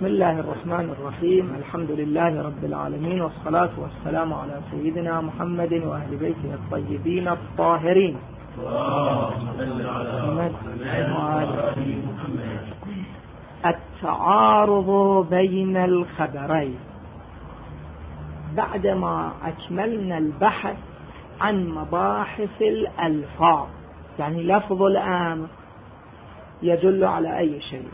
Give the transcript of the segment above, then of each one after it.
بسم الله الرحمن الرحيم. الحمد لله رب العالمين والصلاة والسلام على سيدنا محمد وأهل بيته الطيبين الطاهرين. التعارض بين الخبرين. بعدما أكملنا البحث عن مباحث الألفاظ يعني لفظ الآمر يدل على أي شيء؟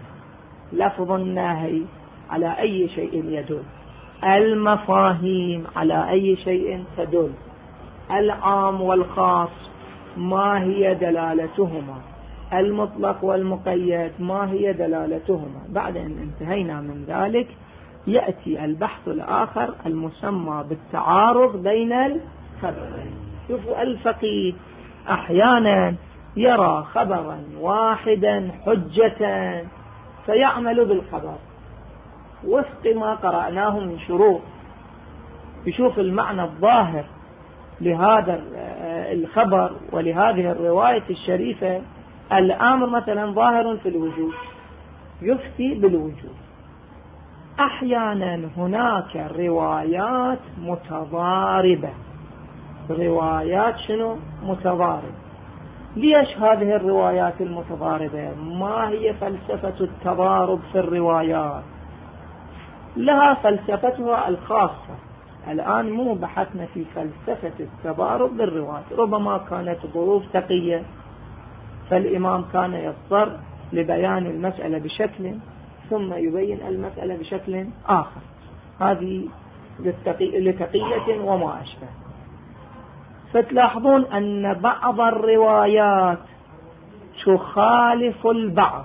لفظ الناهي على أي شيء يدل. المفاهيم على أي شيء تدل. العام والخاص ما هي دلالتهما؟ المطلق والمقيد ما هي دلالتهما؟ بعد أن انتهينا من ذلك يأتي البحث الآخر المسمى بالتعارض بين الخبرين. شوفوا الفقيه أحيانا يرى خبرا واحدا حجة فيعمل بالخبر. وفق ما قرأناه من شروط يشوف المعنى الظاهر لهذا الخبر ولهذه الرواية الشريفة. الأمر مثلا ظاهر في الوجود يفتي بالوجود. أحيانا هناك روايات متضاربة. روايات شنو؟ متضاربة. ليش هذه الروايات المتضاربة؟ ما هي فلسفة التضارب في الروايات؟ لها فلسفتها الخاصة. الآن مو بحثنا في فلسفة التضارب بالروايات ربما كانت ظروف تقية فالإمام كان يضطر لبيان المسألة بشكل ثم يبين المسألة بشكل آخر. هذه لتقية وما أشبه. فتلاحظون أن بعض الروايات تخالف البعض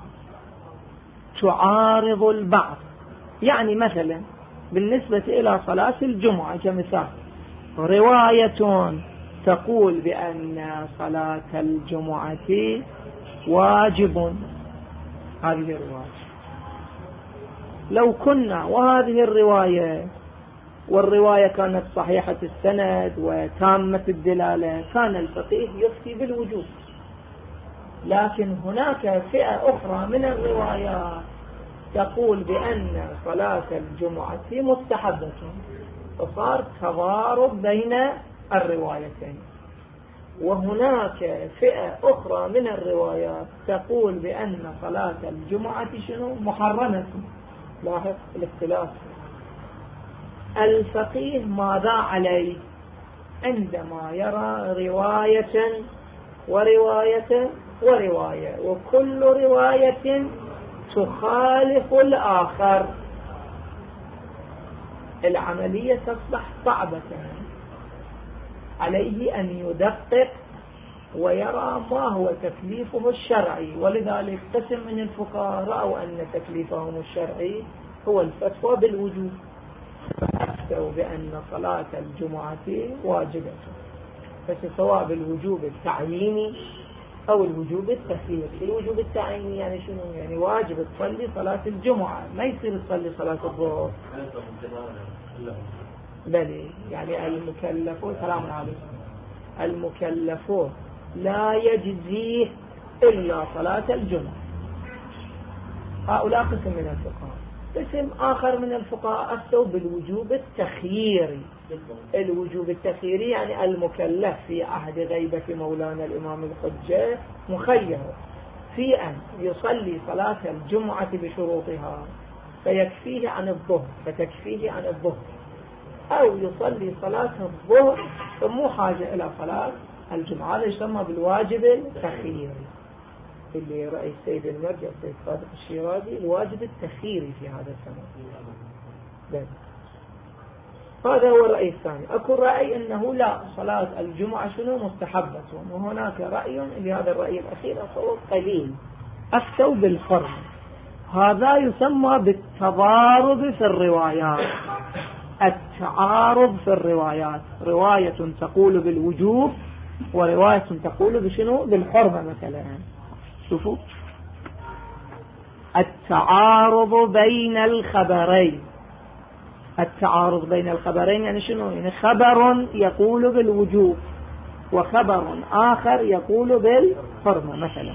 تعارض البعض. يعني مثلا بالنسبة إلى صلاة الجمعة كمثال رواية تقول بأن صلاة الجمعة واجب. هذه الرواية. لو كنا وهذه الرواية والرواية كانت صحيحة السند وتامة الدلالة كان الفقيه يفتي بالوجود لكن هناك فئة أخرى من الروايات تقول بأن صلاة الجمعة مستحبة فصار تضارب بين الروايتين. وهناك فئة أخرى من الروايات تقول بأن صلاة الجمعة شنو؟ محرمة. لاحظ الاختلاف. الفقيه ماذا عليه؟ عندما يرى رواية ورواية ورواية وكل رواية تخالف الآخر. العملية تصبح صعبة. عليه أن يدقق ويرى ما هو تكليفه الشرعي ولذلك قسم من الفقهاء رأوا أن تكليفهم الشرعي هو الفتوى بالوجود فأفتوا بأن صلاة الجمعة واجبة فسواء بالوجوب التعييني أو الوجوب التخييري الوجوب التعييني يعني شنو؟ يعني واجب تصلي صلاة الجمعة. ما يصير تصلي صلاة الظهر. بلي يعني المكلفون سلام عليكم. المكلفون لا يجزيه إلا صلاة الجمعة. هؤلاء قسم من الفقهاء قسم آخر من الفقهاء أفتوا بالوجوب التخييري. الوجوب التخييري يعني المكلف في عهد غيبة مولانا الإمام الحجة مخير. في أن يصلي صلاة الجمعة بشروطها فيكفيه عن الظهر فتكفيه عن الظهر. أو يصلي صلاة الظهر فمو حاجة إلى صلاة الجمعة هذا يسمى بالواجب التخييري. اللي رأي السيد المرجع السيد صادق الشيرازي الواجب التخييري في هذا الزمان. هذا هو الرأي الثاني. أكو رأي أنه لا صلاة الجمعة شنو؟ مستحبة. وهناك رأي لهذا الرأي الأخير أصوات قليل. أفتوا بالفرض هذا يسمى بالتضارب في الروايات. التعارض في الروايات. رواية تقول بالوجوب ورواية تقول بشنو؟ بالحرمة مثلا. شوفوا التعارض بين الخبرين. التعارض بين الخبرين يعني شنو؟ يعني خبر يقول بالوجوب وخبر آخر يقول بالحرمة. مثلا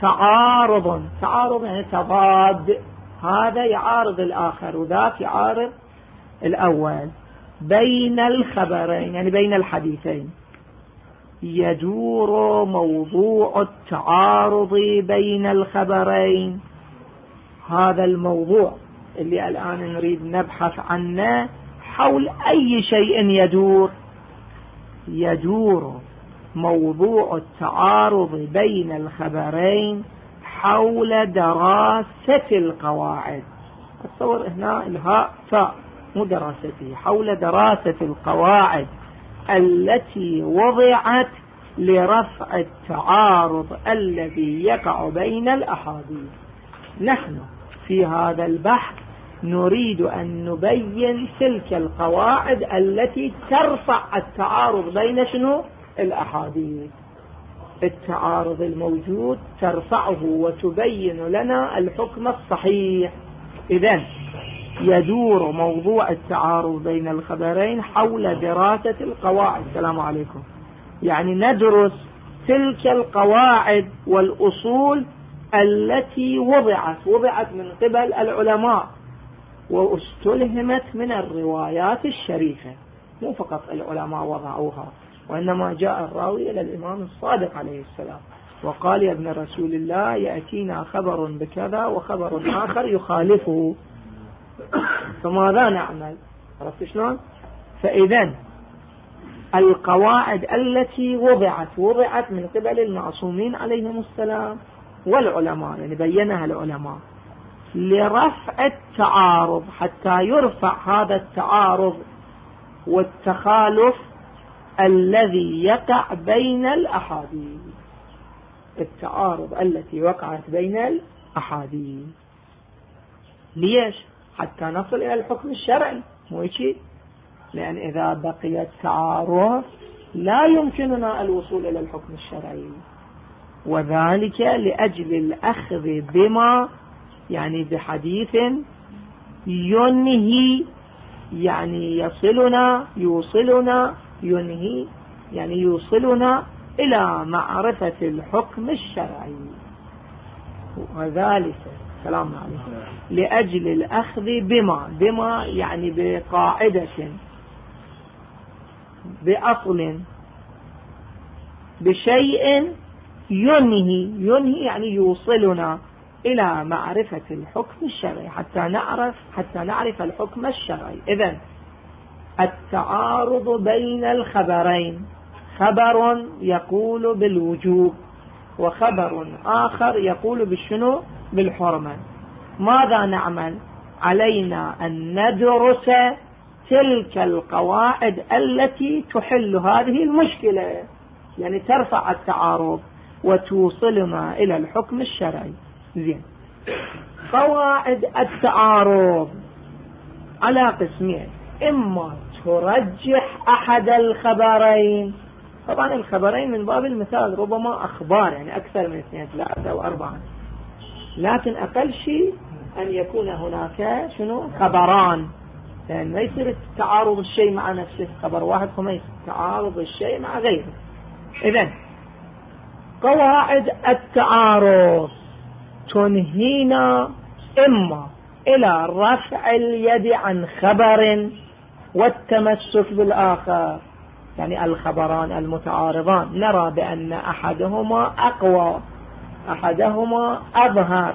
تعارض تعارض يعني تضاد. هذا يعارض الآخر وذاك يعارض الأول. بين الخبرين يعني بين الحديثين. يدور موضوع التعارض بين الخبرين. هذا الموضوع اللي الآن نريد نبحث عنه حول أي شيء يدور. يدور موضوع التعارض بين الخبرين حول دراسة القواعد. اتصور هنا الهاء فاء مو دراسته حول دراسة القواعد. التي وضعت لرفع التعارض الذي يقع بين الأحاديث نحن في هذا البحث نريد أن نبين تلك القواعد التي ترفع التعارض بين شنو؟ الأحاديث التعارض الموجود ترفعه وتبين لنا الحكم الصحيح. إذا يدور موضوع التعارض بين الخبرين حول دراسة القواعد. السلام عليكم. يعني ندرس تلك القواعد والأصول التي وضعت وضعت من قبل العلماء واستلهمت من الروايات الشريفة. مو فقط العلماء وضعوها وإنما جاء الراوي إلى الإمام الصادق عليه السلام وقال يا ابن رسول الله يأتينا خبر بكذا وخبر آخر يخالفه. فماذا نعمل. عرفت شلون؟ فإذا القواعد التي وضعت وضعت من قبل المعصومين عليهم السلام والعلماء يعني بينها العلماء لرفع التعارض حتى يرفع هذا التعارض والتخالف الذي يقع بين الأحاديث. التعارض التي وقعت بين الأحاديث. ليش؟ حتى نصل إلى الحكم الشرعي. مو شيء لأن إذا بقي التعارض لا يمكننا الوصول إلى الحكم الشرعي. وذلك لأجل الأخذ بما يعني بحديث ينهي يعني يصلنا يوصلنا ينهي يعني يوصلنا إلى معرفة الحكم الشرعي. وذلك سلام عليكم لأجل الأخذ بما بما يعني بقاعدة بأصل بشيء ينهي ينهي يعني يوصلنا إلى معرفة الحكم الشرعي حتى نعرف حتى نعرف الحكم الشرعي. إذا التعارض بين الخبرين. خبر يقول بالوجوب. وخبر آخر يقول بالشنو؟ بالحرمة. ماذا نعمل؟ علينا أن ندرس تلك القواعد التي تحل هذه المشكلة. يعني ترفع التعارض وتوصلنا إلى الحكم الشرعي. زين. قواعد التعارض. على قسمين. إما ترجح أحد الخبرين. طبعا الخبرين من باب المثال ربما أخبار يعني أكثر من اثنين ثلاثة أو أربعة. لكن أقل شيء أن يكون هناك شنو؟ خبران. لأن ما يصير تعارض الشيء مع نفسه. خبر واحد فما يصير تعارض الشيء مع غيره. إذا قواعد التعارض. تنهينا إما إلى رفع اليد عن خبر والتمسك بالآخر. يعني الخبران المتعارضان. نرى بأن أحدهما أقوى أحدهما أظهر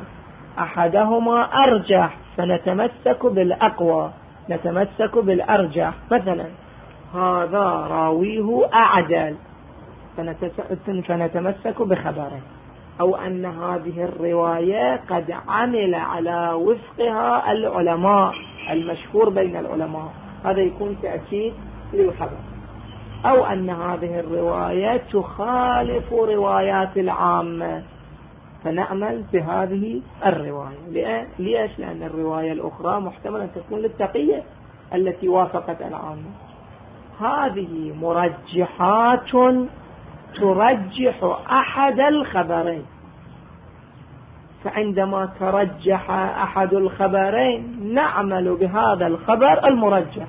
أحدهما أرجح. فنتمسك بالأقوى نتمسك بالأرجح. مثلا هذا راويه أعدل فنتمسك بخبره. أو أن هذه الرواية قد عمل على وفقها العلماء المشهور بين العلماء. هذا يكون تأكيد للخبر. أو أن هذه الرواية تخالف روايات العامة. فنأمل بهذه الرواية. ليش؟ لأن الرواية الأخرى محتمل أن تكون للتقية التي وافقت العامة. هذه مرجحات ترجح أحد الخبرين. فعندما ترجح أحد الخبرين نعمل بهذا الخبر المرجح.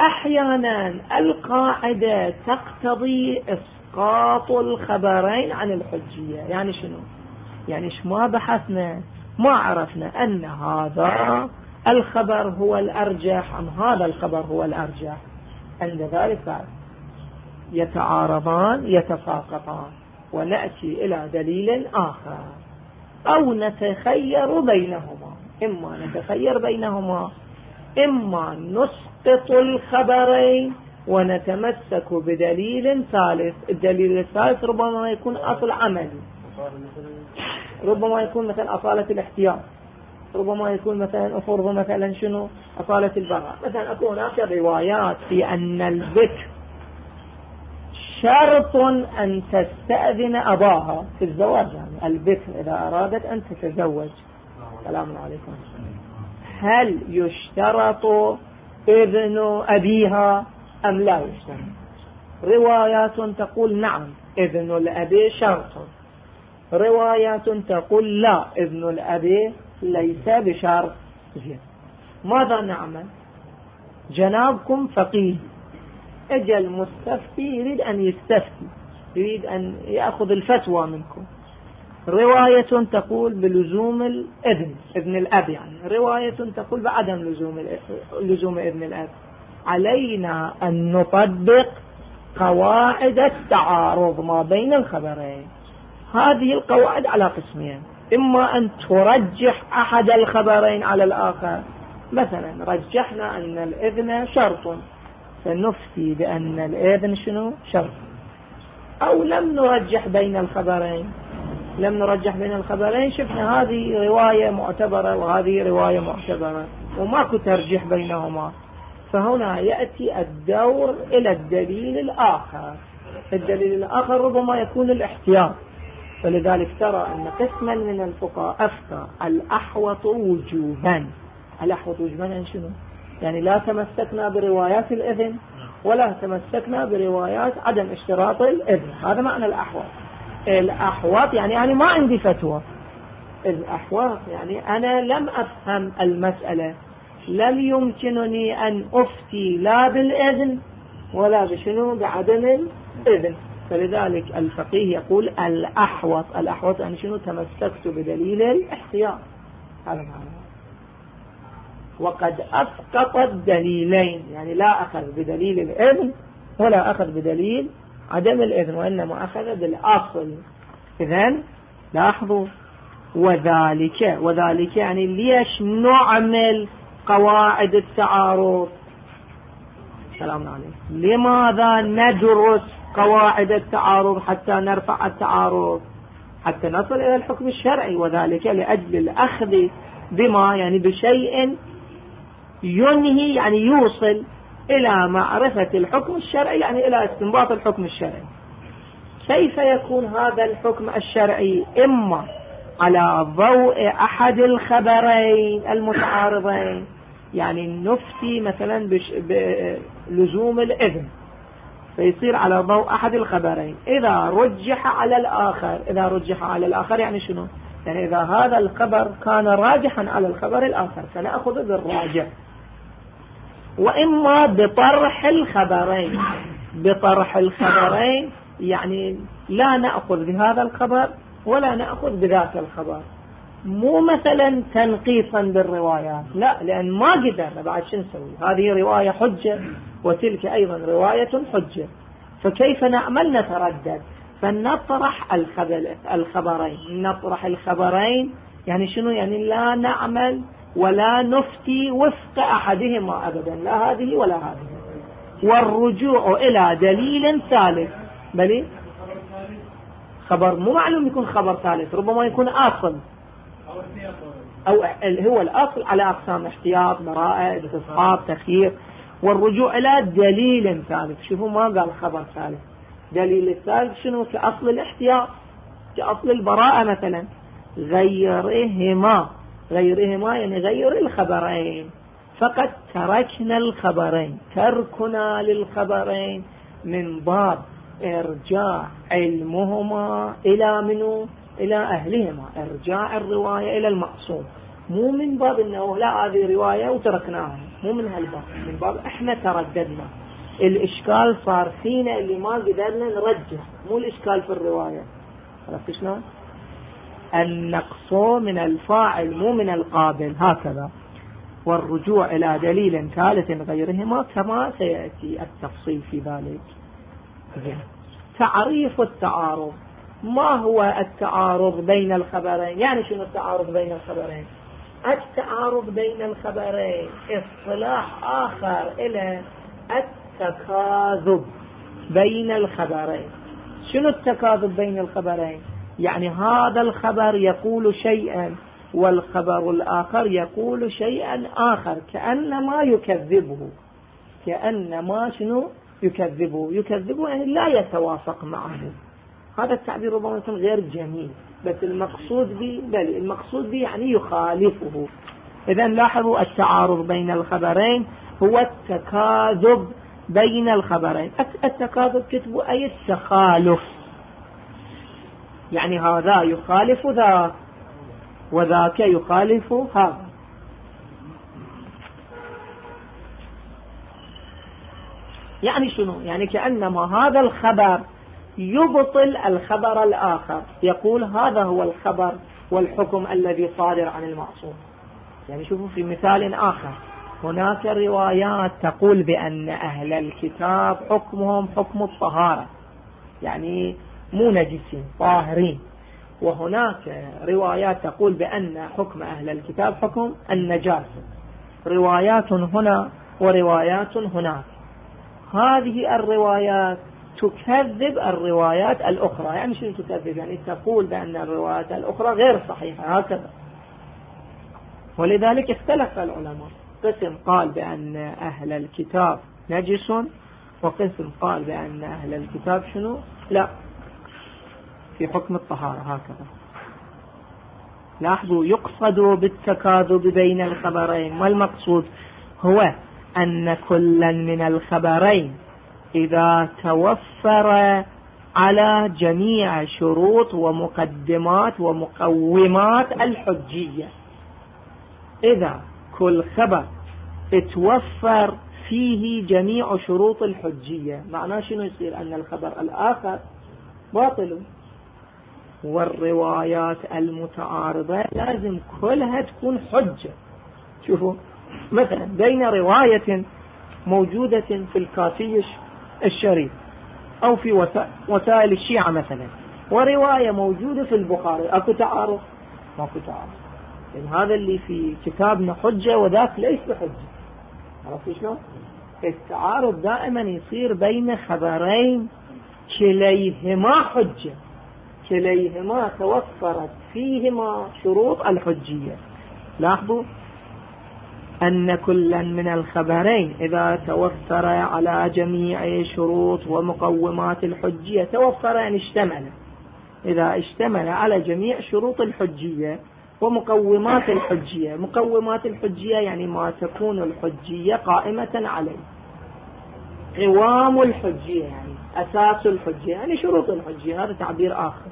أحيانا القاعدة تقتضي إسقاط الخبرين عن الحجية. يعني شنو؟ يعني ما بحثنا ما عرفنا أن هذا الخبر هو الأرجح أم هذا الخبر هو الأرجح. عند ذلك يتعارضان يتساقطان ونأتي إلى دليل آخر. أو نتخير بينهما. إما نتخير بينهما إما نسقط الخبرين ونتمسك بدليل ثالث. الدليل الثالث ربما يكون أصل عملي ربما يكون مثلا أصالة الاحتياط. ربما يكون مثلا أفرض مثلا شنو؟ أصالة البراء مثلا أكون هناك روايات في أن البكر شرط أن تستأذن أباها في الزواج. يعني البكر إذا أرادت أن تتزوج. السلام عليكم. هل يشترط إذن أبيها أم لا يشترط روايات تقول نعم إذن الأبي شرط. روايات تقول لا إذن الأبي ليس بشرط. ماذا نعمل؟ جنابكم فقيه. اجى المستفتي يريد أن يستفتي يريد أن يأخذ الفتوى منكم. رواية تقول بلزوم الابن ابن الأب يعني. رواية تقول بعدم لزوم لزوم ابن الأب. علينا أن نطبق قواعد التعارض ما بين الخبرين. هذه القواعد على قسمين. إما أن ترجح أحد الخبرين على الآخر. مثلا رجحنا أن الإذن شرط. فنفتي بأن الإذن شنو؟ شرط. أو لم نرجح بين الخبرين. لم نرجح بين الخبرين. شفنا هذه رواية معتبرة وهذه رواية معتبرة وماكو ترجيح بينهما. فهنا يأتي الدور إلى الدليل الآخر. الدليل الآخر ربما يكون الاحتياط. فلذلك ترى أن قسما من الفقهاء أفتى الأحوط وجوبا الأحوط وجوبا يعني شنو؟ يعني لا تمسكنا بروايات الإذن ولا تمسكنا بروايات عدم اشتراط الإذن. هذا معنى الأحوط. الأحوط يعني يعني ما عندي فتوى. الأحوط يعني أنا لم أفهم المسألة. لم يمكنني أن أفتي لا بالإذن ولا بشنو؟ بعدم الإذن. فلذلك الفقيه يقول الأحوط الأحوط يعني شنو؟ تمسكت بدليل الاحتياط. هذا معنى. وقد أسقط الدليلين يعني لا أخذ بدليل الإذن ولا أخذ بدليل عدم الإذن وإنما أخذ بالأصل. إذن لاحظوا وذلك وذلك يعني ليش نعمل قواعد التعارض؟ سلام عليكم. لماذا ندرس قواعد التعارض حتى نرفع التعارض؟ حتى نصل إلى الحكم الشرعي وذلك لأجل الأخذ بما يعني بشيء ينهي يعني يوصل إلى معرفة الحكم الشرعي يعني إلى استنباط الحكم الشرعي. كيف يكون هذا الحكم الشرعي؟ إما على ضوء أحد الخبرين المتعارضين يعني نفتي مثلا بلزوم الإذن فيصير على ضوء أحد الخبرين. إذا رجح على الآخر إذا رجح على الآخر يعني شنو؟ يعني إذا هذا الخبر كان راجحا على الخبر الآخر فنأخذ بالراجح. وإما بطرح الخبرين. بطرح الخبرين يعني لا نأخذ بهذا الخبر ولا نأخذ بذاك الخبر. مو مثلا تنقيصا بالروايات. لا لأن ما قدرنا. بعد شو نسوي؟ هذه رواية حجة وتلك أيضا رواية حجة. فكيف نعمل نتردد؟ فنطرح الخبرين. نطرح الخبرين. يعني شنو؟ يعني لا نعمل ولا نفتي وفق أحدهما أبدا لا هذه ولا هذه. والرجوع إلى دليل ثالث. بل خبر مو معلوم يكون خبر ثالث ربما يكون أصل. أو هو الأصل على أقسام احتياط براءة استصحاب تخيير. والرجوع إلى دليل ثالث. شوفوا ما قال خبر ثالث. دليل الثالث شنو؟ كأصل الاحتياط كأصل البراءة مثلا. غيرهما. غيرهما يعني غير الخبرين. فقد تركنا الخبرين تركنا للخبرين. من باب إرجاع علمهما إلى منو؟ إلى أهلهما. إرجاع الرواية إلى المقصود. مو من باب إنه لا هذه رواية وتركناها. مو من هالباب. من باب إحنا ترددنا. الإشكال صار فينا اللي ما قدرنا نرجح مو الإشكال في الرواية. عرفت شلون؟ النقص من الفاعل مو من القابل هكذا. والرجوع إلى دليل ثالث غيرهما كما سيأتي التفصيل في ذلك. تعريف التعارض. ما هو التعارض بين الخبرين؟ يعني شنو التعارض بين الخبرين؟ التعارض بين الخبرين اصطلاح آخر إلى التكاذب بين الخبرين. شنو التكاذب بين الخبرين؟ يعني هذا الخبر يقول شيئا والخبر الآخر يقول شيئا آخر كأنما يكذبه كأنما شنو يكذبه. يكذبه يعني لا يتوافق معه. هذا التعبير ربما يكون غير جميل بس المقصود به بل المقصود به يعني يخالفه. إذا لاحظوا التعارض بين الخبرين هو التكاذب بين الخبرين. التكاذب كتبوا أي التخالف؟ يعني هذا يخالف ذاك وذاك يخالف هذا. يعني شنو؟ يعني كأنما هذا الخبر يبطل الخبر الآخر. يقول هذا هو الخبر والحكم الذي صادر عن المعصوم. يعني شوفوا في مثال آخر. هناك روايات تقول بأن أهل الكتاب حكمهم حكم الطهارة. يعني مو نجسين طاهرين. وهناك روايات تقول بأن حكم أهل الكتاب حكم النجاسة روايات هنا وروايات هناك. هذه الروايات تكذب الروايات الأخرى. يعني شنو تكذب؟ يعني تقول بأن الروايات الأخرى غير صحيحة هكذا. ولذلك اختلف العلماء. قسم قال بأن أهل الكتاب نجس وقسم قال بأن أهل الكتاب شنو؟ لا. في حكم الطهارة هكذا. لاحظوا يقصد بالتكاذب بين الخبرين والمقصود هو أن كلا من الخبرين إذا توفر على جميع شروط ومقدمات ومقومات الحجية. إذا كل خبر توفر فيه جميع شروط الحجية معناه شنو يصير؟ أن الخبر الآخر باطل. والروايات المتعارضة لازم كلها تكون حجة. شوفوا مثلا بين رواية موجودة في الكافي الشريف أو في وسائل الشيعة مثلا ورواية موجودة في البخاري أكو تعارض؟ ماكو تعارض. يعني هذا اللي في كتابنا حجة وذاك ليس بحجة عرفت شلون؟ التعارض دائما يصير بين خبرين كليهما حجة. كليهما توفرت فيهما شروط الحجية. لاحظوا أن كلا من الخبرين إذا توفر على جميع شروط ومقومات الحجية توفر يعني اشتمل. إذا اشتمل على جميع شروط الحجية ومقومات الحجية مقومات الحجية يعني ما تكون الحجية قائمة عليه. قوام الحجية يعني. أساس الحجية يعني شروط الحجية هذا تعبير آخر.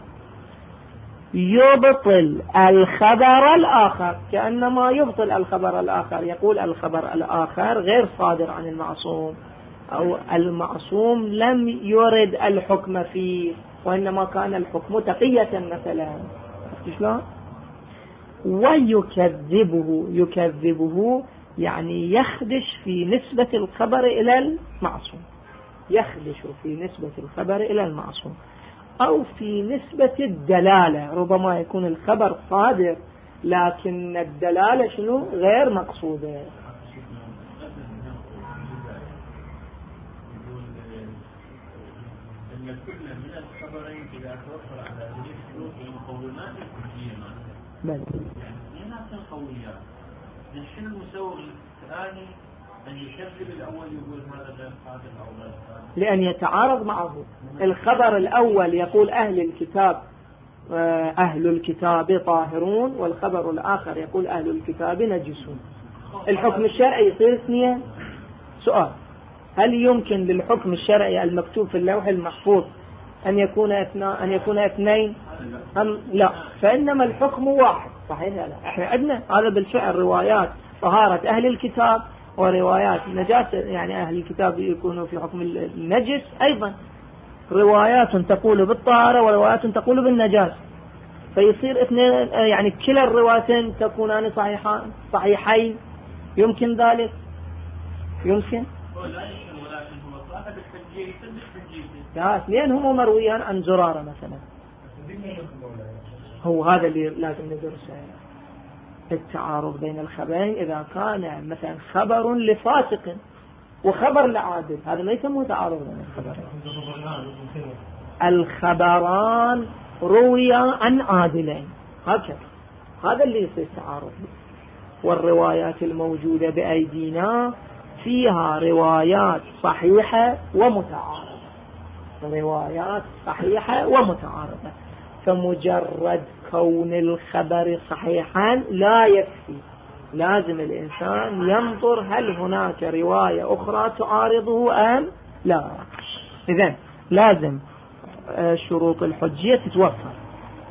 يبطل الخبر الآخر كأنما يبطل الخبر الآخر. يقول الخبر الآخر غير صادر عن المعصوم أو المعصوم لم يرد الحكم فيه وإنما كان الحكم تقية مثلا. شلون؟ ويكذبه يكذبه يعني يخدش في نسبة الخبر إلى المعصوم. يخدش في نسبة الخبر إلى المعصوم أو في نسبة الدلالة ربما يكون الخبر صادر لكن الدلالة شنو؟ غير مقصودة. أن كل من الخبرين إذا توفر على الشروط والمقومات الكلية بلى يعني هنا قوية. شنو المسوغ الثاني أن الأول يقول هذا أو لأن يتعارض معه. الخبر الأول يقول أهل الكتاب آه، أهل الكتاب طاهرون والخبر الآخر يقول أهل الكتاب نجسون. الحكم الشرعي يصير اثنين. سؤال هل يمكن للحكم الشرعي المكتوب في اللوح المحفوظ أن يكون أن يكون اثنين؟ أم لا؟ فإنما الحكم واحد. صحيح لا؟ إحنا عندنا هذا بالفعل روايات طهارة أهل الكتاب وروايات. النجاسة يعني أهل الكتاب يكونوا في حكم النجس أيضا. روايات تقول بالطهارة وروايات تقول بالنجاسة فيصير اثنين يعني كلا الروايتين تكونان صحيحان صحيحين. يمكن ذلك؟ يمكن؟ لا اثنين هم مرويان عن زرارة مثلا. هو هذا اللي لازم ندرسه التعارض بين الخبرين إذا كان مثلا خبر لفاسق وخبر لعادل هذا ما يسموه تعارض بين الخبرين الخبران روي عن عادلين هكذا. هذا اللي يصير تعارض. والروايات الموجودة بأيدينا فيها روايات صحيحة ومتعارضة. روايات صحيحة ومتعارضة. فمجرد كون الخبر صحيحا لا يكفي. لازم الإنسان ينظر هل هناك رواية أخرى تعارضه أم لا. إذن لازم آه، شروط الحجية تتوفر.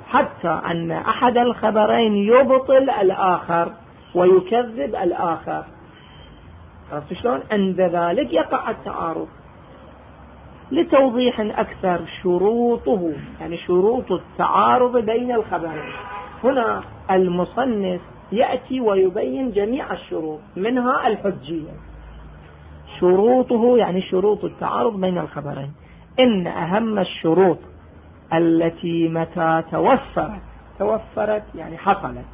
حتى أن أحد الخبرين يبطل الآخر ويكذب الآخر. عرفت شلون؟ عند ذلك يقع التعارض. لتوضيح أكثر شروطه يعني شروط التعارض بين الخبرين. هنا المصنف يأتي ويبين جميع الشروط منها الحجية. شروطه يعني شروط التعارض بين الخبرين. إن أهم الشروط التي متى توفرت توفرت يعني حصلت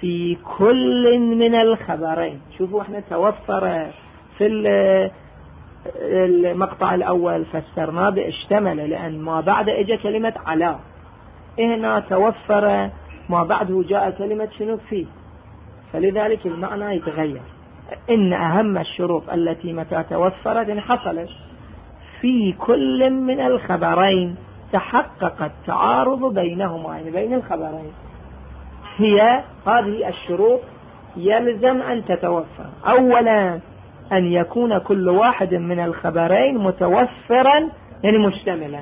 في كل من الخبرين. شوفوا إحنا توفر في المقطع الأول فسرناه باشتمل لأن ما بعد اجى كلمة على. هنا توفر ما بعده جاء كلمة شنو فيه فلذلك المعنى يتغير. إن أهم الشروط التي متى توفرت إن حصلت في كل من الخبرين تحقق التعارض بينهما يعني بين الخبرين. هي هذه الشروط يلزم أن تتوفر. أولا أن يكون كل واحد من الخبرين متوفرا يعني مشتملا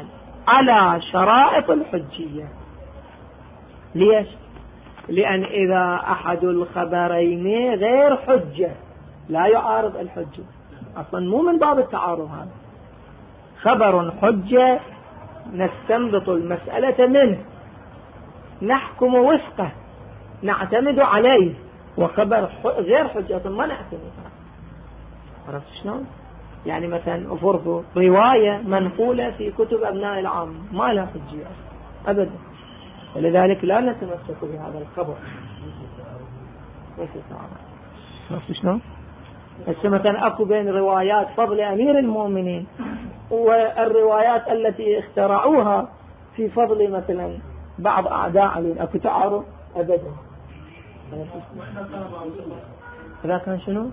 على شرائط الحجية. ليش؟ لأن إذا أحد الخبرين غير حجة لا يعارض الحجة. أصلا مو من باب التعارض هذا. خبر حجة نستنبط المسألة منه. نحكم وفقه. نعتمد عليه. وخبر غير حجة ما نعتمد. عرفت شلون؟ يعني مثلا فرضوا رواية منقولة في كتب أبناء العام ما لها حجية أبدا. ولذلك لا نتمسك بهذا الخبر. عرفت شلون؟ هسه مثلا أكو بين روايات فضل أمير المؤمنين والروايات التي اخترعوها في فضل مثلا بعض أعداء علي أكو تعارض ابدا. اذا كان شنو؟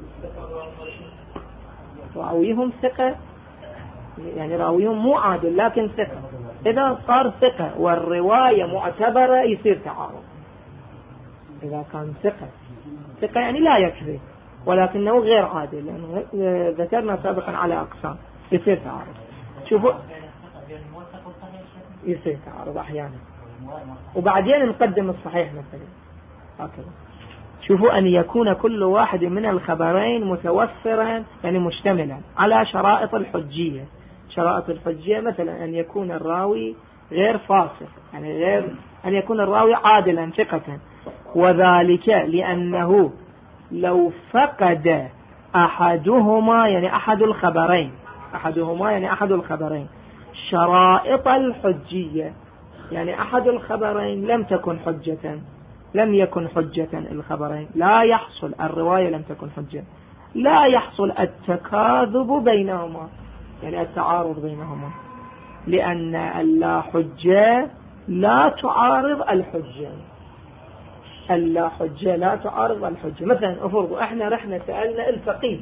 راويهم ثقة يعني راويهم مو عادل لكن ثقة. إذا صار ثقة والرواية معتبرة يصير تعارض. إذا كان ثقة ثقة يعني لا يكفي ولكنه غير عادل لأنه ذكرنا سابقا على أقسام يصير تعارض. شوفوا يصير تعارض أحيانا. وبعدين نقدم الصحيح مثلا. هكذا. شوفوا أن يكون كل واحد من الخبرين متوفرا يعني مشتملا على شرائط الحجية. شرائط الحجية مثلا أن يكون الراوي غير فاسق يعني غير أن يكون الراوي عادلا ثقة. وذلك لأنه لو فقد أحدهما يعني أحد الخبرين أحدهما يعني أحد الخبرين. شرائط الحجية يعني أحد الخبرين لم تكن حجة. لم يكن حجة الخبرين. لا يحصل الرواية لم تكن حجة. لا يحصل التكاذب بينهما يعني التعارض بينهما لأن اللا حجة لا تعارض الحجة. اللا حجة لا تعارض الحجة. مثلا أفرض إحنا رحنا سألنا الفقيه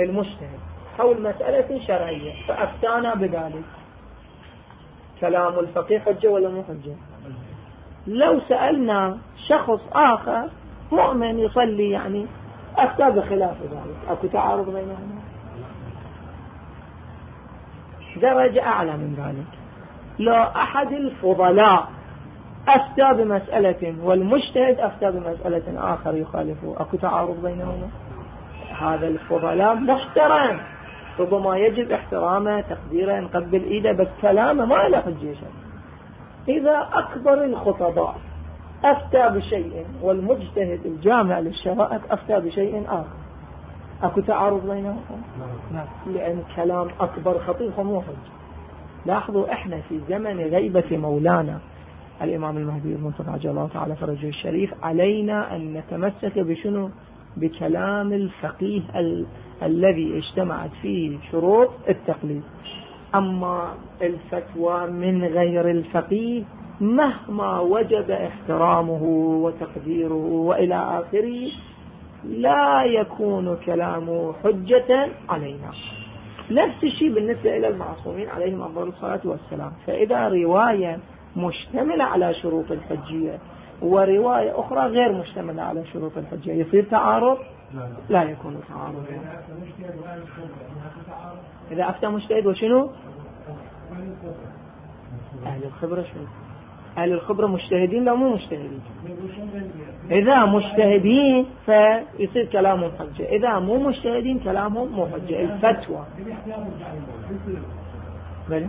المجتهد حول مسألة شرعية فأفتانا بذلك. كلام الفقيه حجة ولا مو حجة؟ لو سألنا شخص آخر مؤمن يصلي يعني أفتى بخلاف ذلك. أكو تعارض بينهما؟ درجة أعلى من ذلك. لو أحد الفضلاء أفتى بمسألة والمجتهد أفتى بمسألة آخر يخالفه. أكو تعارض بينهما؟ هذا الفضلاء محترم. ربما يجب احترامه تقديره نقبل إيده بس كلامه ما له حجة إذا أكبر الخطباء أفتى بشيء والمجتهد الجامع للشرائط أفتى بشيء آخر. أكو تعارض بينهم؟ نعم. لأن كلام أكبر خطير فمو حج لاحظوا إحنا في زمن غيبة مولانا الإمام المهدي المنتظر عجل الله تعالى فرجه الشريف علينا أن نتمسك بشنو؟ بكلام الفقيه ال... الذي اجتمعت فيه شروط التقليد. أما الفتوى من غير الفقيه مهما وجب احترامه وتقديره وإلى آخره لا يكون كلامه حجة علينا. نفس الشيء بالنسبة إلى المعصومين عليهم أفضل الصلاة والسلام. فإذا رواية مشتملة على شروط الحجية ورواية أخرى غير مشتملة على شروط الحجية يصير تعارض؟ لا يكون تعارض. إذا أفتى مجتهد وشنو؟ أهل الخبرة شنو؟ أهل الخبرة مجتهدين لا مو مجتهدين. إذا مجتهدين فيصير كلامهم حجة. إذا مو مجتهدين كلامهم مو حجة. الفتوى. بل؟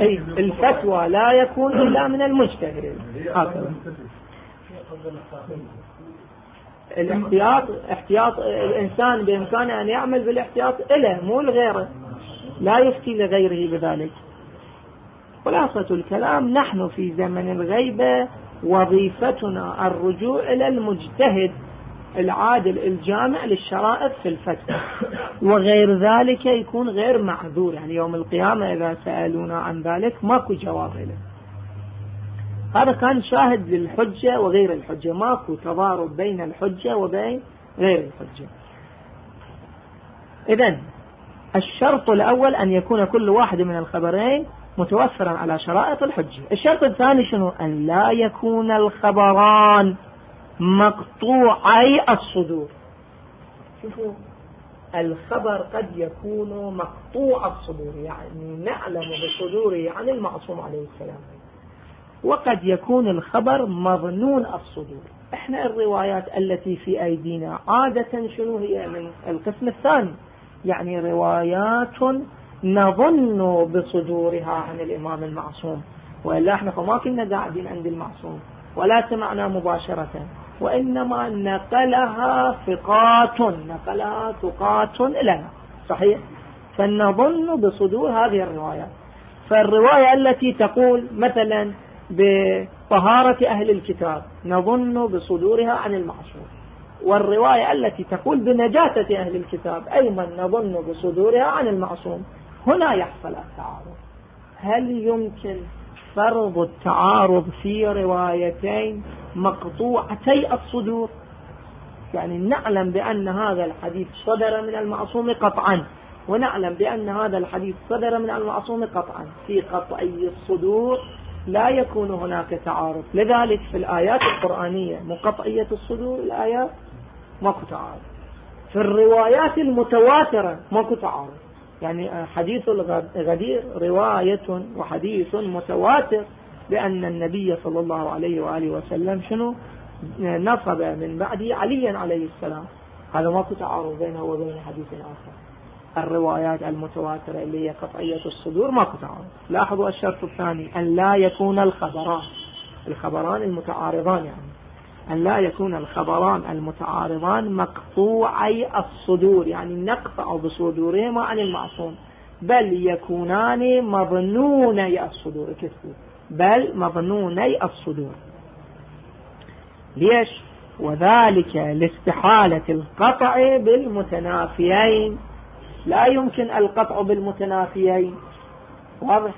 أي الفتوى لا يكون إلا من المجتهد. هكذا. الاحتياط احتياط الإنسان بإمكانه أن يعمل بالاحتياط إله مو لغيره. لا يفتي لغيره بذلك. خلاصة الكلام نحن في زمن الغيبة وظيفتنا الرجوع إلى المجتهد العادل الجامع للشرائط في الفتوى وغير ذلك يكون غير معذور. يعني يوم القيامة إذا سألونا عن ذلك ماكو جواب له هذا كان شاهد للحجة وغير الحجة. ماكو تضارب بين الحجة وبين غير الحجة. إذا الشرط الأول أن يكون كل واحد من الخبرين متوفرا على شرائط الحجة. الشرط الثاني شنو؟ أن لا يكون الخبران مقطوعي الصدور. شوفوا الخبر قد يكون مقطوع الصدور يعني نعلم بصدوره عن المعصوم عليه السلام. وقد يكون الخبر مظنون الصدور. إحنا الروايات التي في أيدينا عادة شنو هي؟ من القسم الثاني. يعني روايات نظن بصدورها عن الإمام المعصوم. وإلا إحنا فما كنا قاعدين عند المعصوم. ولا سمعنا مباشرة. وإنما نقلها ثقات نقلها ثقات لنا. صحيح؟ فنظن بصدور هذه الروايات فالرواية التي تقول مثلا بطهارة أهل الكتاب نظن بصدورها عن المعصوم. والرواية التي تقول بنجاسة أهل الكتاب أيضا نظن بصدورها عن المعصوم هنا يحصل التعارض. هل يمكن فرض التعارض في روايتين مقطوعتي الصدور؟ يعني نعلم بأن هذا الحديث صدر من المعصوم قطعا ونعلم بأن هذا الحديث صدر من المعصوم قطعا. في قطعي الصدور لا يكون هناك تعارض. لذلك في الآيات القرآنية مقطعية الصدور الآيات ماكو تعارض. في الروايات المتواترة ماكو تعارض. يعني حديث الغدير رواية وحديث متواتر بأن النبي صلى الله عليه وآله وسلم شنو؟ نصب من بعده عليا عليه السلام. هذا ماكو تعارض بينه وبين حديث آخر. الروايات المتواترة اللي هي قطعية الصدور ماكو تعارض لاحظوا الشرط الثاني أن لا يكون الخبران. الخبران المتعارضان يعني. أن لا يكون الخبران المتعارضان مقطوعي الصدور يعني نقطع بصدورهما عن المعصوم. بل يكونان مظنوني الصدور. بل مظنوني الصدور. ليش؟ وذلك لاستحالة القطع بالمتنافيين. لا يمكن القطع بالمتنافيين. واضح؟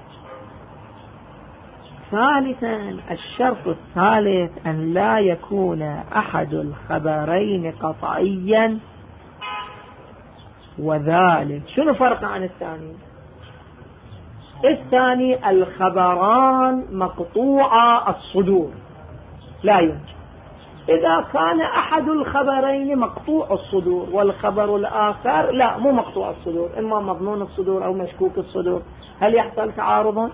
ثالثا الشرط الثالث أن لا يكون أحد الخبرين قطعيا. وذلك شنو فرق عن الثاني؟ الثاني الخبران مقطوع الصدور. لا يمكن. إذا كان أحد الخبرين مقطوع الصدور والخبر الآخر لا مو مقطوع الصدور إما مضمون الصدور أو مشكوك الصدور. هل يحصل تعارض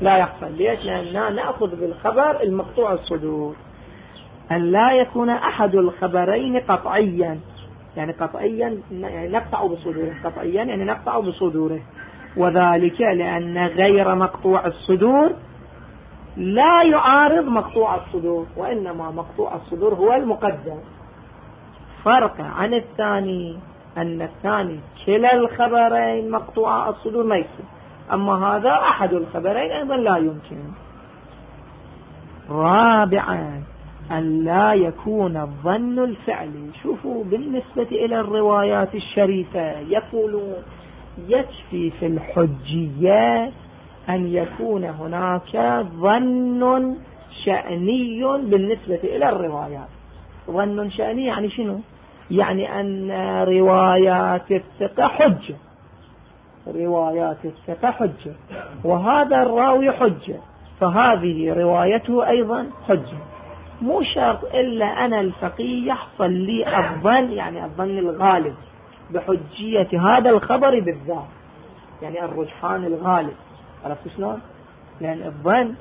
لا يحصل. ليش؟ لأننا نأخذ بالخبر المقطوع الصدور. أن لا يكون أحد الخبرين قطعيا. يعني قطعيا يعني نقطع بصدوره. قطعيا يعني نقطع بصدوره. وذلك لأن غير مقطوع الصدور لا يعارض مقطوع الصدور وإنما مقطوع الصدور هو المقدم. فرق عن الثاني أن الثاني كلا الخبرين مقطوع الصدور ما يصير. أما هذا أحد الخبرين أيضا لا يمكن. رابعا أن لا يكون الظن الفعلي. شوفوا بالنسبة إلى الروايات الشريفة يقولون يكفي في الحجية أن يكون هناك ظن شأني بالنسبة إلى الروايات. ظن شأني يعني شنو؟ يعني أن روايات الثقة حجة. روايات الثقة حجة. وهذا الراوي حجة. فهذه روايته أيضا حجة. مو شرط إلا أنا الفقيه يحصل لي الظن يعني الظن الغالب بحجية هذا الخبر بالذات. يعني الرجحان الغالب. عرفت شلون؟ لأن الظن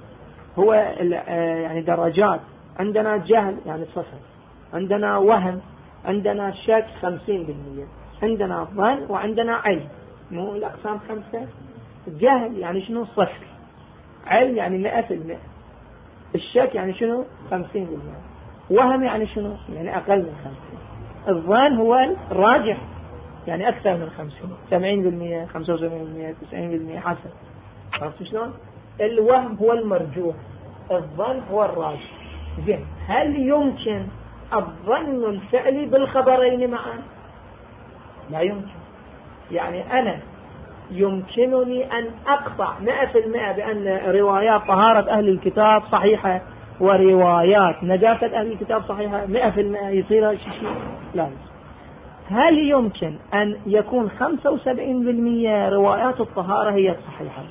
هو يعني درجات. عندنا جهل يعني صفر. عندنا وهم. عندنا شك خمسين بالمية. عندنا ظن وعندنا علم. مو الأقسام خمسة؟ جهل يعني شنو؟ صفر. علم يعني مئة في المئة. الشك يعني شنو؟ خمسين بالمئة. وهم يعني شنو؟ يعني أقل من خمسين. الظن هو الراجح. يعني أكثر من خمسين. سبعين بالمئة خمسة وسبعين بالمئة تسعين بالمئة حسب عرفت شلون؟ الوهم هو المرجوح الظن هو الراجح. زين هل يمكن الظن الفعلي بالخبرين معا؟ لا يمكن. يعني أنا يمكنني أن أقطع مئة في المئة بأن روايات طهارة أهل الكتاب صحيحة وروايات نجاسة أهل الكتاب صحيحة مئة في المئة يصير شيء لا. هل يمكن أن يكون خمسة وسبعين بالمئة روايات الطهارة هي الصحيحة؟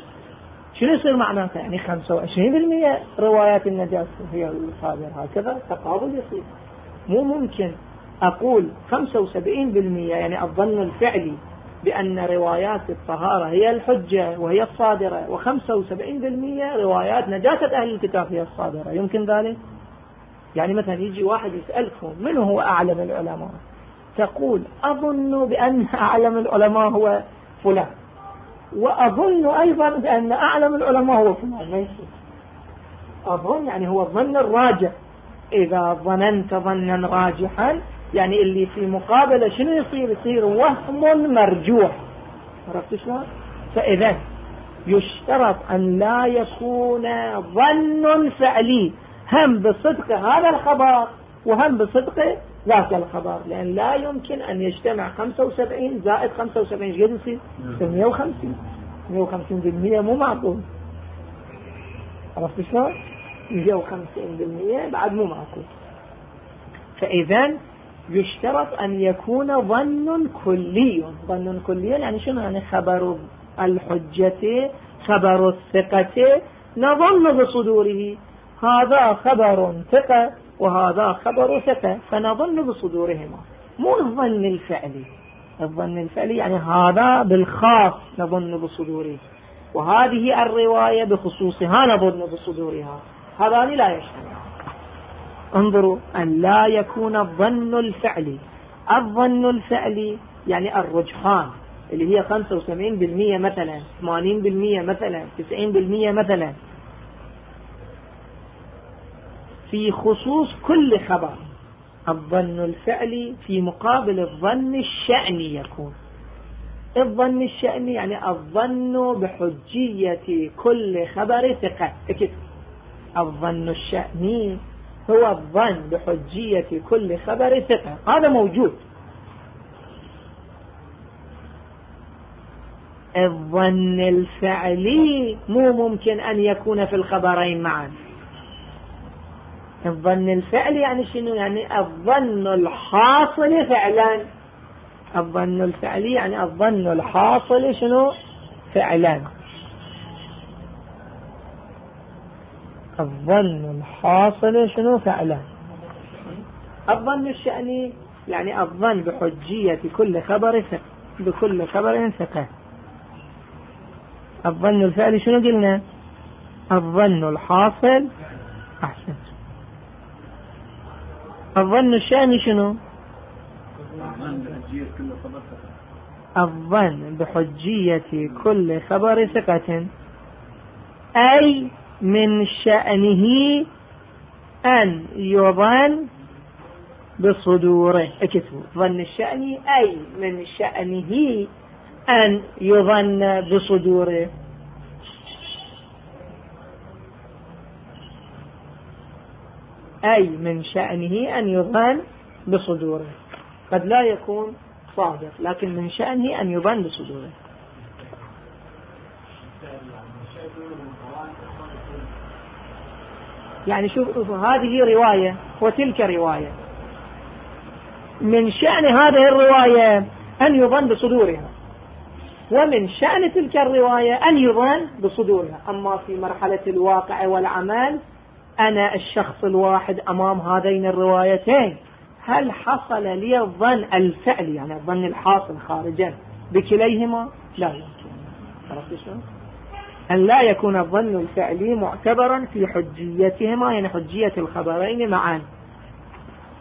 شنو يصير معناته يعني خمسة وعشرين بالمئة روايات النجاسة هي الصادرة هكذا تقابل يصير. مو ممكن أقول 75% يعني الظن الفعلي بأن روايات الطهارة هي الحجة وهي الصادرة و75% روايات نجاسة أهل الكتاب هي الصادرة. يمكن ذلك؟ يعني مثلا يجي واحد يسألكم من هو أعلم العلماء؟ تقول أظن بأن أعلم العلماء هو فلان. وأظن أيضا بأن أعلم العلماء هو فلان يصير أظن يعني هو الظن الراجع إذا ظننت ظنا راجحا يعني اللي في مقابله شنو يصير؟ يصير وهم مرجوح. عرفت شلون؟ فإذا يشترط أن لا يكون ظن فعلي. هم بصدق هذا الخبر وهم بصدق ذاك الخبر لأن لا يمكن أن يجتمع 75 زائد 75 إيش قد يصير؟ 150 150 بالمية مو معقول. عرفت شلون؟ 150 بالمية بعد مو معقول. فإذا يشترط أن يكون ظن كلي. ظن كلي يعني شنو؟ يعني خبر الحجة خبر الثقة نظن بصدوره. هذا خبر ثقة. وهذا خبر ثقة. فنظن بصدورهما. مو الظن الفعلي. الظن الفعلي يعني هذا بالخاص نظن بصدوره. وهذه الرواية بخصوصها نظن بصدورها. هذان لا يجتمع انظروا أن لا يكون الظن الفعلي. الظن الفعلي يعني الرجحان. اللي هي 75% مثلا 80% مثلا 90% مثلا. في خصوص كل خبر. الظن الفعلي في مقابل الظن الشأني يكون. الظن الشأني يعني الظن بحجية كل خبر ثقة. الظن الشأني هو الظن بحجية كل خبر ثقة. هذا موجود. الظن الفعلي مو ممكن أن يكون في الخبرين معا. الظن الفعلي يعني شنو؟ يعني الظن الحاصل فعلا. الظن الفعلي يعني الظن الحاصل شنو؟ فعلا. الظن الحاصل شنو؟ فعلا. الظن الشأني يعني الظن بحجية كل خبر ثقة بكل خبر ثقة. الظن الفعلي شنو قلنا؟ الظن الحاصل. أحسن الظن الشأني شنو؟ الظن بحجية كل خبر ثقة. أي من شأنه أن يظن بصدوره. اكتبوا. ظن الشأن أي من شأنه أن يظن بصدوره. أي من شأنه أن يظن بصدوره. قد لا يكون صادق لكن من شأنه أن يظن بصدوره. يعني شوف هذه رواية وتلك رواية. من شأن هذه الرواية أن يظن بصدورها ومن شأن تلك الرواية أن يظن بصدورها أما في مرحلة الواقع والعمل أنا الشخص الواحد أمام هذين الروايتين. هل حصل لي الظن الفعلي يعني الظن الحاصل خارجا بكليهما؟ لا يمكن. عرفت شلون؟ أن لا يكون الظن الفعلي معتبرا في حجيتهما يعني حجية الخبرين معا.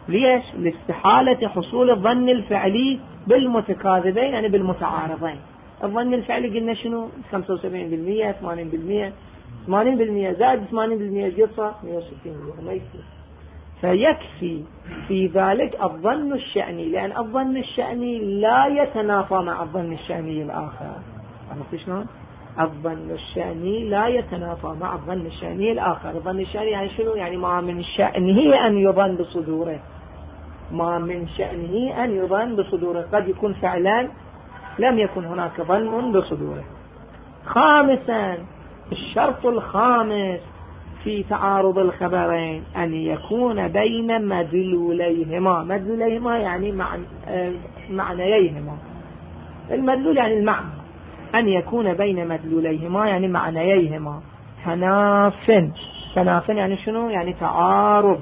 ليش؟ لاستحالة حصول الظن الفعلي بالمتكاذبين يعني بالمتعارضين. الظن الفعلي قلنا شنو؟ 75% 80% 80% زائد 80% يصير 160% ما يصير. فيكفي في ذلك الظن الشأني لأن الظن الشأني لا يتنافى مع الظن الشأني الآخر. عرفت شلون؟ الظن الشأني لا يتنافى مع الظن الشأني الآخر. الظن الشأني يعني شنو؟ يعني ما من شأنه أن يظن بصدوره. ما من شأنه أن يظن بصدوره. قد يكون فعلا لم يكن هناك ظن بصدوره. خامسا الشرط الخامس في تعارض الخبرين أن يكون بين مدلوليهما. مدلوليهما يعني معنييهما. المدلول يعني المعنى. أن يكون بين مدلوليهما يعني معنييهما. تناف تناف يعني شنو؟ يعني تعارض.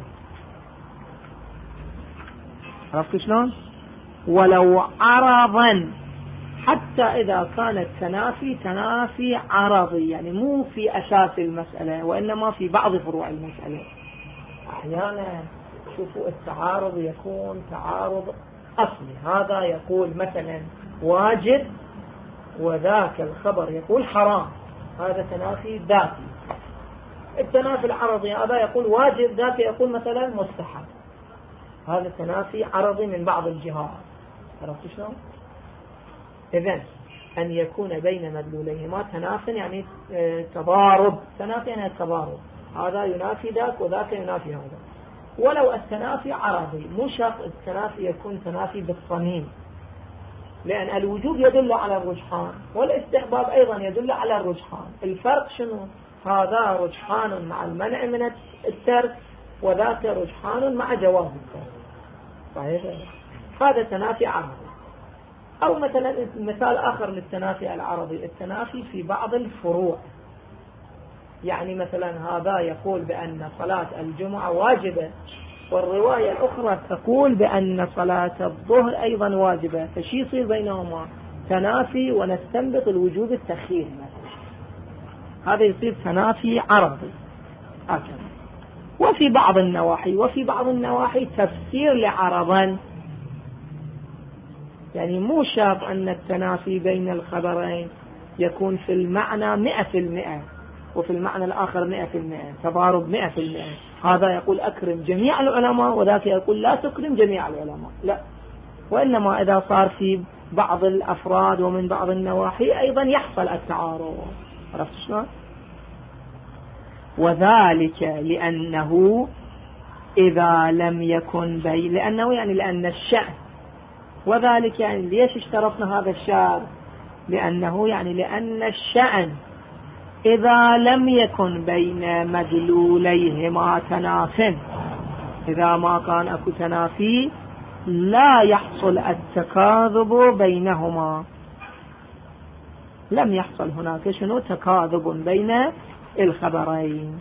عرفت شلون؟ ولو عرضا. حتى إذا كان التنافي تنافي عرضي يعني مو في أساس المسألة وإنما في بعض فروع المسألة. أحيانا شوفوا التعارض يكون تعارض أصلي. هذا يقول مثلا واجب وذاك الخبر يقول حرام. هذا تنافي ذاتي. التنافي العرضي هذا يقول واجب ذاك يقول مثلا مستحب. هذا تنافي عرضي من بعض الجهات. عرفت شلون؟ إذن أن يكون بين مدلوليهما تناف يعني آه، تضارب. تنافي يعني تضارب هذا ينافي ذاك وذاك ينافي هذا. ولو التنافي عرضي مو شرط التنافي يكون تنافي بالصميم. لأن الوجوب يدل على الرجحان والاستحباب أيضا يدل على الرجحان. الفرق شنو؟ هذا رجحان مع المنع من الترك وذاك رجحان مع جواز الترك. صحيح؟ هذا تنافي عرضي أو مثلا مثال آخر للتنافي العربي التنافي في بعض الفروع. يعني مثلا هذا يقول بأن صلاة الجمعة واجبة والرواية الأخرى تقول بأن صلاة الظهر أيضا واجبة. فشي يصير بينهما؟ تنافي ونستنبط الوجوب التخيير هذا يصير تنافي عربي. هكذا وفي بعض النواحي وفي بعض النواحي تفسير لعرضا يعني مو شرط أن التنافي بين الخبرين يكون في المعنى مئة في المئة وفي المعنى الآخر مئة في المئة تضارب مئة في المئة. هذا يقول أكرم جميع العلماء وذاك يقول لا تكرم جميع العلماء. لا. وإنما إذا صار في بعض الأفراد ومن بعض النواحي أيضا يحصل التعارض. عرفت شلون؟ وذلك لأنه إذا لم يكن بين لأنه يعني لأن الشأن وذلك يعني ليش اشترطنا هذا الشعر؟ لأنه يعني لأن الشأن إذا لم يكن بين مدلوليهما تناف إذا ما كان أكو تنافي لا يحصل التكاذب بينهما. لم يحصل هناك شنو؟ تكاذب بين الخبرين.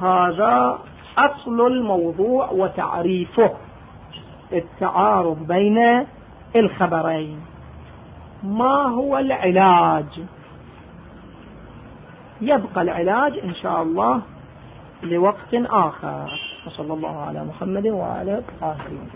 هذا أصل الموضوع وتعريفه. التعارض بين الخبرين. ما هو العلاج؟ يبقى العلاج إن شاء الله لوقت آخر. وصلى الله على محمد وعلى آله.